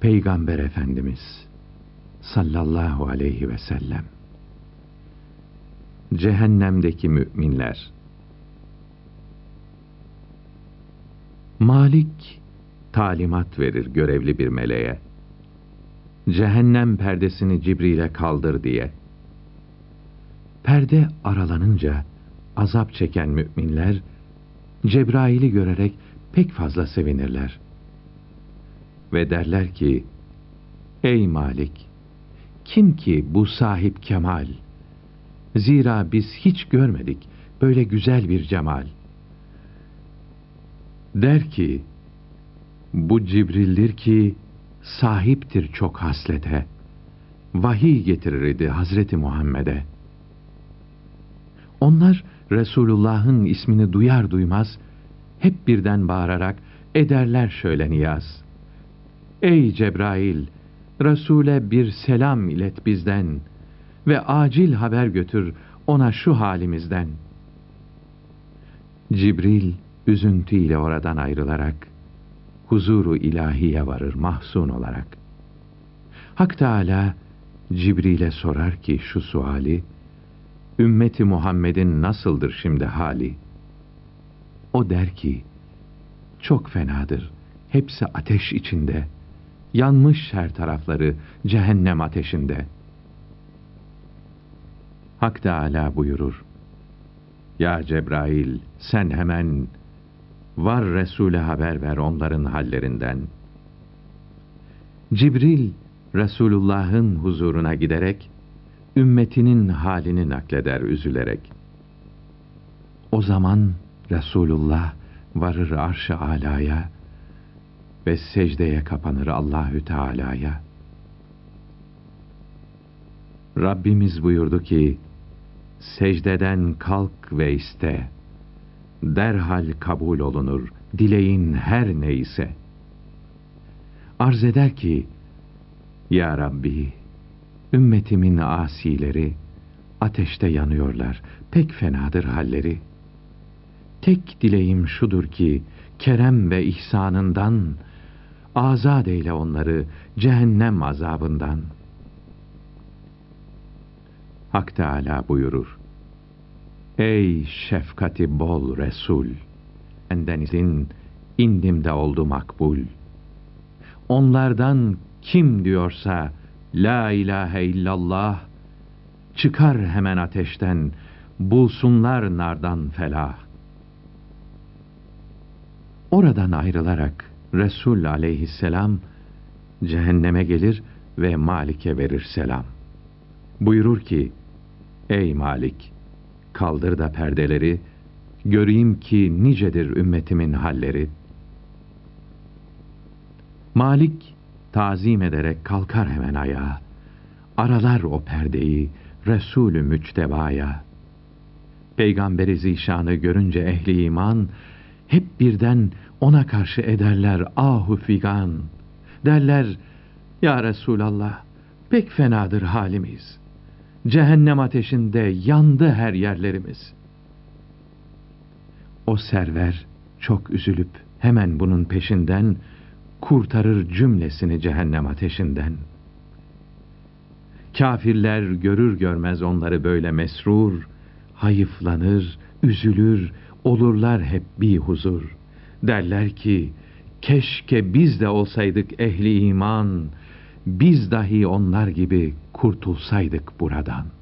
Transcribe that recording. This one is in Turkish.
Peygamber Efendimiz sallallahu aleyhi ve sellem Cehennemdeki müminler Malik talimat verir görevli bir meleğe. Cehennem perdesini Cibril'e kaldır diye. Perde aralanınca azap çeken müminler Cebrail'i görerek pek fazla sevinirler. Ve derler ki, Ey Malik! Kim ki bu sahip kemal? Zira biz hiç görmedik böyle güzel bir cemal. Der ki, bu Cibril'dir ki sahiptir çok haslete. Vahiy getirir idi Hazreti Muhammed'e. Onlar Resulullah'ın ismini duyar duymaz hep birden bağırarak ederler şöyle niyaz. Ey Cebrail! Resul'e bir selam ilet bizden ve acil haber götür ona şu halimizden. Cibril üzüntüyle oradan ayrılarak huzuru ilahiye varır mahzun olarak. Hak Teala Cibril'e sorar ki şu suali, ümmeti Muhammed'in nasıldır şimdi hali? O der ki, çok fenadır, hepsi ateş içinde, yanmış her tarafları cehennem ateşinde. Hak Teala buyurur, Ya Cebrail, sen hemen var Resul'e haber ver onların hallerinden. Cibril, Resulullah'ın huzuruna giderek, ümmetinin halini nakleder üzülerek. O zaman Resulullah varır arş-ı alaya ve secdeye kapanır Allahü Teala'ya. Rabbimiz buyurdu ki, secdeden kalk ve iste, derhal kabul olunur, dileğin her neyse. Arz eder ki, Ya Rabbi, ümmetimin asileri, ateşte yanıyorlar, pek fenadır halleri. Tek dileğim şudur ki, kerem ve ihsanından, azad eyle onları cehennem azabından. Hak Teala buyurur, Ey şefkati bol Resul! Benden izin indim de oldu makbul. Onlardan kim diyorsa La ilahe illallah çıkar hemen ateşten bulsunlar nardan felah. Oradan ayrılarak Resul aleyhisselam cehenneme gelir ve Malik'e verir selam. Buyurur ki, Ey Malik! Kaldır da perdeleri, göreyim ki nicedir ümmetimin halleri. Malik tazim ederek kalkar hemen ayağa. Aralar o perdeyi Resulü müçtebaya. Peygamberi zişanı görünce ehli iman hep birden ona karşı ederler ahu figan. Derler, Ya Resulallah, pek fenadır halimiz. Cehennem ateşinde yandı her yerlerimiz. O server çok üzülüp hemen bunun peşinden kurtarır cümlesini cehennem ateşinden. Kafirler görür görmez onları böyle mesrur, hayıflanır, üzülür, olurlar hep bir huzur. Derler ki, keşke biz de olsaydık ehli iman, biz dahi onlar gibi kurtulsaydık buradan.''